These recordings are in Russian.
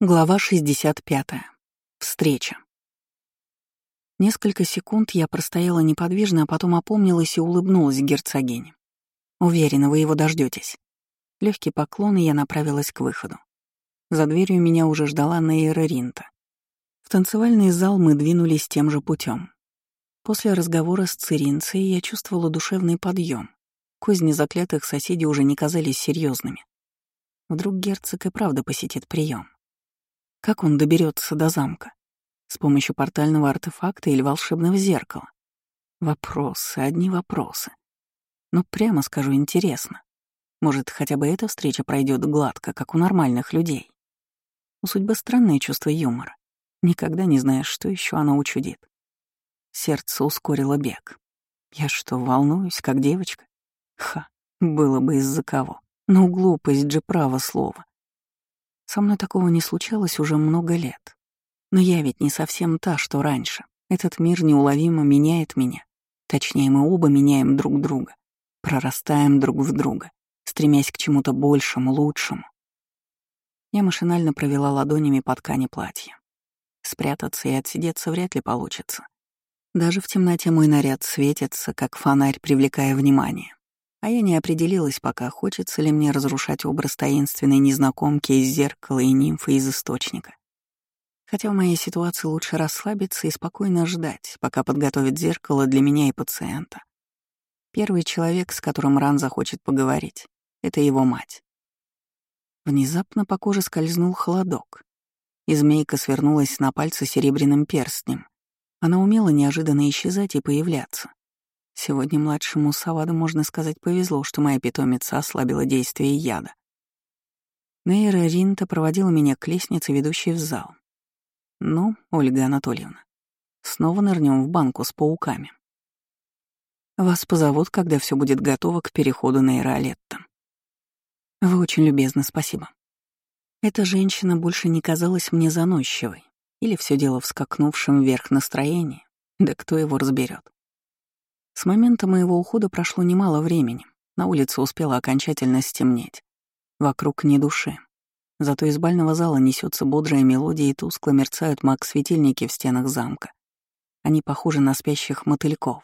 Глава 65. Встреча. Несколько секунд я простояла неподвижно, а потом опомнилась и улыбнулась герцогине. Уверена, вы его дождетесь. Легкий поклон, и я направилась к выходу. За дверью меня уже ждала Нейра Ринта. В танцевальный зал мы двинулись тем же путем. После разговора с Циринцей я чувствовала душевный подъем. Козни заклятых соседей уже не казались серьезными. Вдруг герцог и правда посетит прием. Как он доберется до замка? С помощью портального артефакта или волшебного зеркала? Вопросы, одни вопросы. Но прямо скажу, интересно. Может, хотя бы эта встреча пройдет гладко, как у нормальных людей. У судьбы странное чувство юмора. Никогда не знаешь, что еще она учудит. Сердце ускорило бег. Я что, волнуюсь, как девочка? Ха, было бы из-за кого. Но глупость же право слово. Со мной такого не случалось уже много лет. Но я ведь не совсем та, что раньше. Этот мир неуловимо меняет меня. Точнее, мы оба меняем друг друга. Прорастаем друг в друга, стремясь к чему-то большему, лучшему. Я машинально провела ладонями по ткани платья. Спрятаться и отсидеться вряд ли получится. Даже в темноте мой наряд светится, как фонарь, привлекая внимание. А я не определилась пока, хочется ли мне разрушать образ таинственной незнакомки из зеркала и нимфы из источника. Хотя в моей ситуации лучше расслабиться и спокойно ждать, пока подготовят зеркало для меня и пациента. Первый человек, с которым Ран захочет поговорить, — это его мать. Внезапно по коже скользнул холодок, и змейка свернулась на пальце серебряным перстнем. Она умела неожиданно исчезать и появляться. Сегодня младшему Саваду, можно сказать, повезло, что моя питомица ослабила действие яда. Нейра Ринта проводила меня к лестнице, ведущей в зал. Ну, Ольга Анатольевна, снова нырнем в банку с пауками. Вас позовут, когда все будет готово к переходу на Иролетто. Вы очень любезны, спасибо. Эта женщина больше не казалась мне заносчивой. Или все дело в скакнувшем вверх настроении, да кто его разберет. С момента моего ухода прошло немало времени. На улице успело окончательно стемнеть. Вокруг ни души. Зато из бального зала несется бодрая мелодия и тускло мерцают маг-светильники в стенах замка. Они похожи на спящих мотыльков.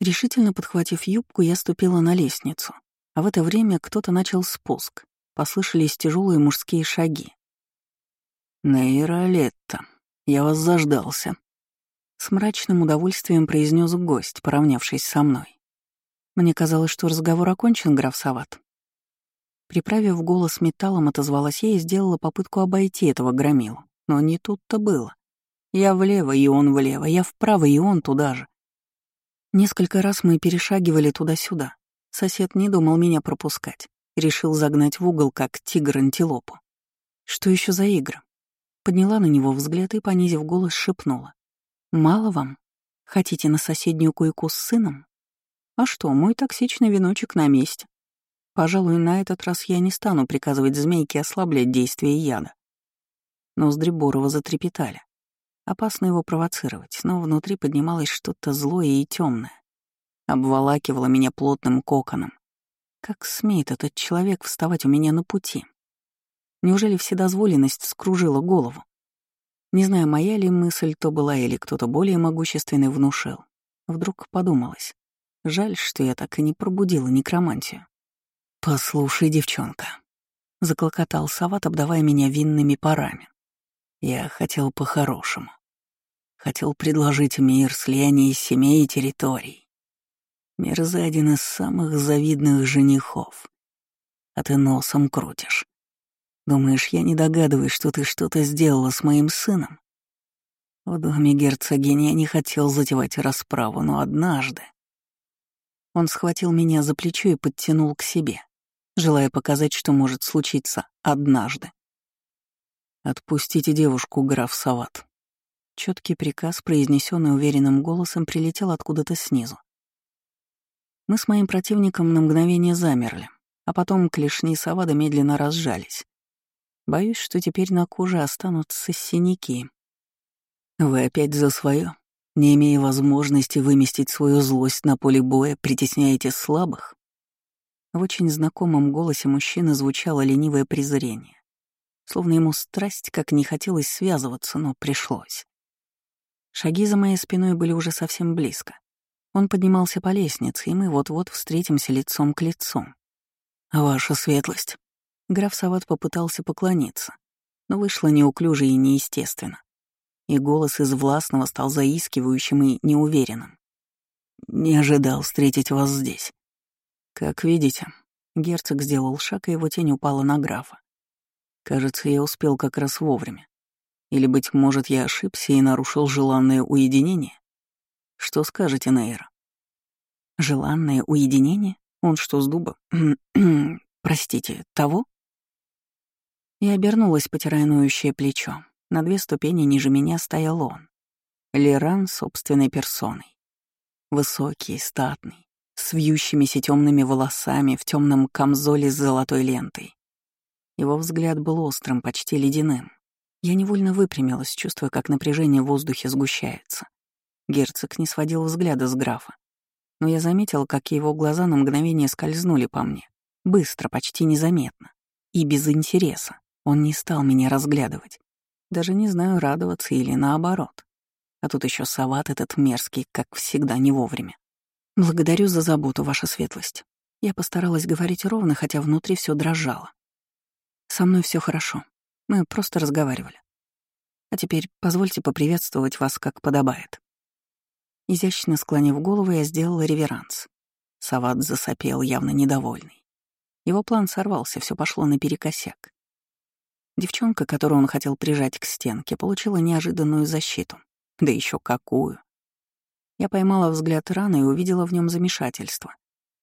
Решительно подхватив юбку, я ступила на лестницу. А в это время кто-то начал спуск. Послышались тяжелые мужские шаги. «Нейра Летта, я вас заждался», с мрачным удовольствием произнес гость, поравнявшись со мной. Мне казалось, что разговор окончен, граф Сават. Приправив голос металлом, отозвалась я и сделала попытку обойти этого громилу. Но не тут-то было. Я влево, и он влево, я вправо, и он туда же. Несколько раз мы перешагивали туда-сюда. Сосед не думал меня пропускать. Решил загнать в угол, как тигр-антилопу. Что еще за игры? Подняла на него взгляд и, понизив голос, шепнула. «Мало вам? Хотите на соседнюю койку с сыном? А что, мой токсичный веночек на месте. Пожалуй, на этот раз я не стану приказывать змейке ослаблять действие яда». Ноздри Борова затрепетали. Опасно его провоцировать, но внутри поднималось что-то злое и темное. Обволакивало меня плотным коконом. Как смеет этот человек вставать у меня на пути? Неужели вседозволенность вскружила голову? Не знаю, моя ли мысль то была или кто-то более могущественный внушил. Вдруг подумалось. Жаль, что я так и не пробудила некромантию. «Послушай, девчонка», — заклокотал Сават, обдавая меня винными парами. «Я хотел по-хорошему. Хотел предложить мир, слияние семей и территорий. Мир за один из самых завидных женихов. А ты носом крутишь. Думаешь, я не догадываюсь, что ты что-то сделала с моим сыном? В доме герцогини я не хотел затевать расправу, но однажды... Он схватил меня за плечо и подтянул к себе, желая показать, что может случиться однажды. «Отпустите девушку, граф Сават». Четкий приказ, произнесенный уверенным голосом, прилетел откуда-то снизу. Мы с моим противником на мгновение замерли, а потом клешни Савада медленно разжались. Боюсь, что теперь на коже останутся синяки. Вы опять за свое, не имея возможности выместить свою злость на поле боя, притесняете слабых? В очень знакомом голосе мужчины звучало ленивое презрение. словно ему страсть как не хотелось связываться, но пришлось. Шаги за моей спиной были уже совсем близко. Он поднимался по лестнице, и мы вот-вот встретимся лицом к лицу. «Ваша светлость». Граф Сават попытался поклониться, но вышло неуклюже и неестественно. И голос из властного стал заискивающим и неуверенным. «Не ожидал встретить вас здесь. Как видите, герцог сделал шаг, и его тень упала на графа. Кажется, я успел как раз вовремя. Или, быть может, я ошибся и нарушил желанное уединение? Что скажете, Нейра? Желанное уединение? Он что, с дуба? Простите, того? Я обернулась, потирая ноющее плечо. На две ступени ниже меня стоял он. Леран собственной персоной. Высокий, статный, с вьющимися темными волосами в темном камзоле с золотой лентой. Его взгляд был острым, почти ледяным. Я невольно выпрямилась, чувствуя, как напряжение в воздухе сгущается. Герцог не сводил взгляда с графа. Но я заметил, как его глаза на мгновение скользнули по мне. Быстро, почти незаметно. И без интереса. Он не стал меня разглядывать. Даже не знаю, радоваться или наоборот. А тут еще Сават этот мерзкий, как всегда, не вовремя. Благодарю за заботу, ваша светлость. Я постаралась говорить ровно, хотя внутри все дрожало. Со мной все хорошо. Мы просто разговаривали. А теперь позвольте поприветствовать вас, как подобает. Изящно склонив голову, я сделала реверанс. Сават засопел, явно недовольный. Его план сорвался, все пошло наперекосяк. Девчонка, которую он хотел прижать к стенке, получила неожиданную защиту. Да еще какую. Я поймала взгляд раны и увидела в нем замешательство.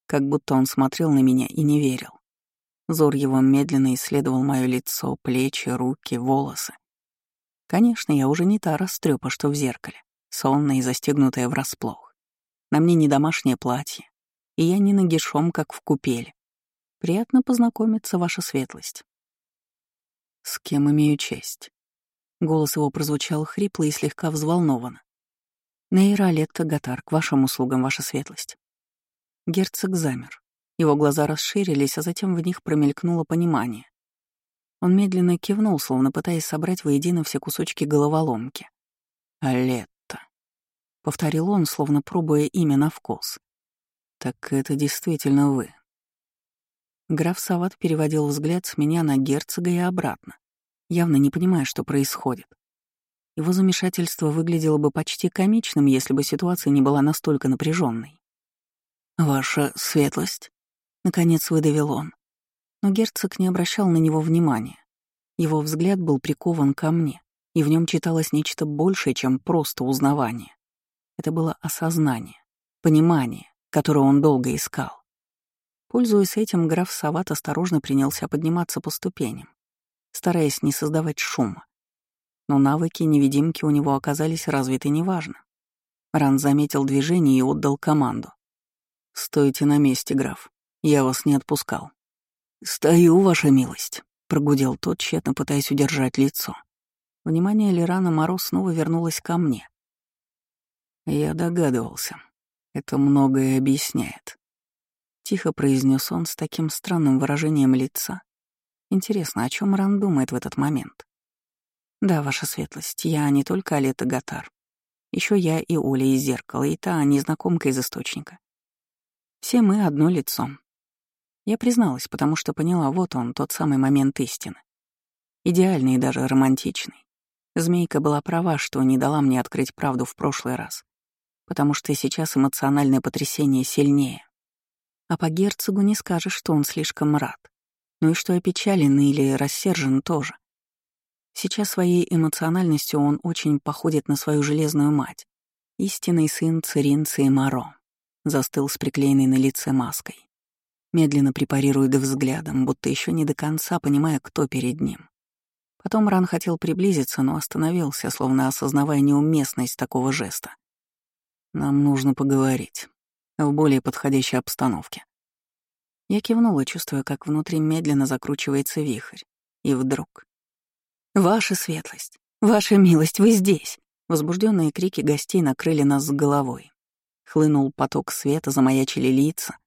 Как будто он смотрел на меня и не верил. Зор его медленно исследовал мое лицо, плечи, руки, волосы. Конечно, я уже не та растрёпа, что в зеркале, сонная и застегнутая врасплох. На мне не домашнее платье, и я не нагишом, как в купеле. Приятно познакомиться, ваша светлость. С кем имею честь? Голос его прозвучал хрипло и слегка взволнованно. Нейра Летта Гатар, к вашим услугам, ваша светлость. Герцог замер. Его глаза расширились, а затем в них промелькнуло понимание. Он медленно кивнул, словно пытаясь собрать воедино все кусочки головоломки. «Алетта», — повторил он, словно пробуя имя на вкус. «Так это действительно вы». Граф Сават переводил взгляд с меня на герцога и обратно, явно не понимая, что происходит. Его замешательство выглядело бы почти комичным, если бы ситуация не была настолько напряженной. «Ваша светлость», Наконец выдавил он. Но герцог не обращал на него внимания. Его взгляд был прикован ко мне, и в нем читалось нечто большее, чем просто узнавание. Это было осознание, понимание, которое он долго искал. Пользуясь этим, граф Сават осторожно принялся подниматься по ступеням, стараясь не создавать шума. Но навыки невидимки у него оказались развиты неважно. Ран заметил движение и отдал команду. «Стойте на месте, граф. Я вас не отпускал. «Стою, ваша милость», — прогудел тот, тщетно пытаясь удержать лицо. Внимание Лирана Мороз снова вернулось ко мне. Я догадывался. Это многое объясняет. Тихо произнес он с таким странным выражением лица. Интересно, о чем Ран думает в этот момент? Да, ваша светлость, я не только Алета Гатар. Еще я и Оля из зеркала, и та незнакомка из источника. Все мы одно лицо, я призналась, потому что поняла, вот он, тот самый момент истины. Идеальный и даже романтичный. Змейка была права, что не дала мне открыть правду в прошлый раз, потому что сейчас эмоциональное потрясение сильнее. А по герцогу не скажешь, что он слишком рад. Ну и что опечален или рассержен тоже. Сейчас своей эмоциональностью он очень походит на свою железную мать. Истинный сын Циринцы и Маро. Застыл с приклеенной на лице маской медленно препарирует взглядом, будто еще не до конца понимая, кто перед ним. Потом Ран хотел приблизиться, но остановился, словно осознавая неуместность такого жеста. «Нам нужно поговорить. В более подходящей обстановке». Я кивнула, чувствуя, как внутри медленно закручивается вихрь. И вдруг... «Ваша светлость! Ваша милость, вы здесь!» Возбужденные крики гостей накрыли нас с головой. Хлынул поток света, замаячили лица,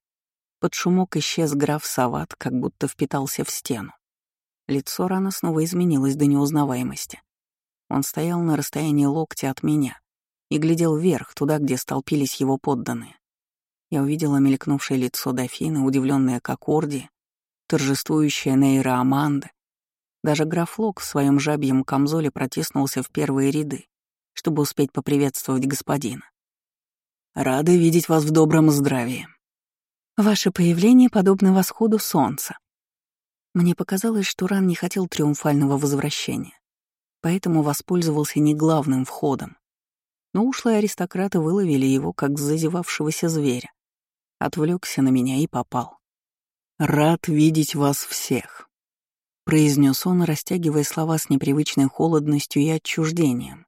под шумок исчез граф Сават, как будто впитался в стену. Лицо рано снова изменилось до неузнаваемости. Он стоял на расстоянии локтя от меня и глядел вверх, туда, где столпились его подданные. Я увидела мелькнувшее лицо дофина, удивленное как Орди, торжествующая Нейра Аманды. Даже граф Лок в своем жабьем камзоле протиснулся в первые ряды, чтобы успеть поприветствовать господина. «Рады видеть вас в добром здравии», Ваше появление подобно восходу солнца. Мне показалось, что Ран не хотел триумфального возвращения, поэтому воспользовался не главным входом. Но ушлые аристократы выловили его, как зазевавшегося зверя. Отвлекся на меня и попал. «Рад видеть вас всех», — произнес он, растягивая слова с непривычной холодностью и отчуждением,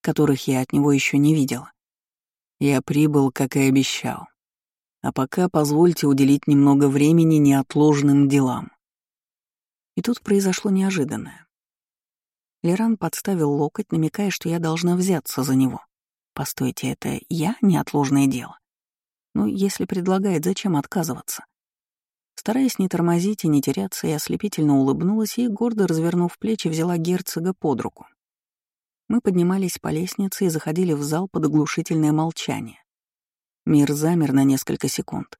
которых я от него еще не видела. «Я прибыл, как и обещал. А пока позвольте уделить немного времени неотложным делам. И тут произошло неожиданное. Леран подставил локоть, намекая, что я должна взяться за него. Постойте, это я неотложное дело? Ну, если предлагает, зачем отказываться? Стараясь не тормозить и не теряться, я ослепительно улыбнулась и, гордо развернув плечи, взяла герцога под руку. Мы поднимались по лестнице и заходили в зал под оглушительное молчание. Мир замер на несколько секунд.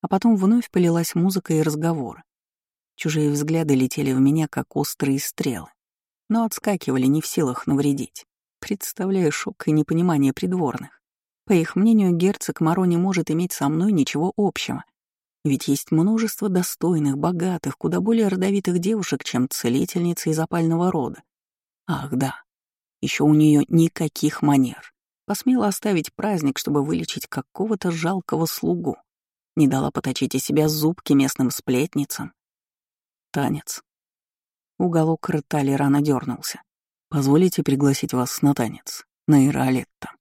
А потом вновь полилась музыка и разговоры. Чужие взгляды летели в меня, как острые стрелы, но отскакивали не в силах навредить. Представляю шок и непонимание придворных. По их мнению, герцог Моро не может иметь со мной ничего общего. Ведь есть множество достойных, богатых, куда более родовитых девушек, чем целительница из опального рода. Ах да, еще у нее никаких манер. Посмела оставить праздник, чтобы вылечить какого-то жалкого слугу. Не дала поточить из себя зубки местным сплетницам. Танец. Уголок рта рано дернулся. «Позволите пригласить вас на танец, на Иралетто?»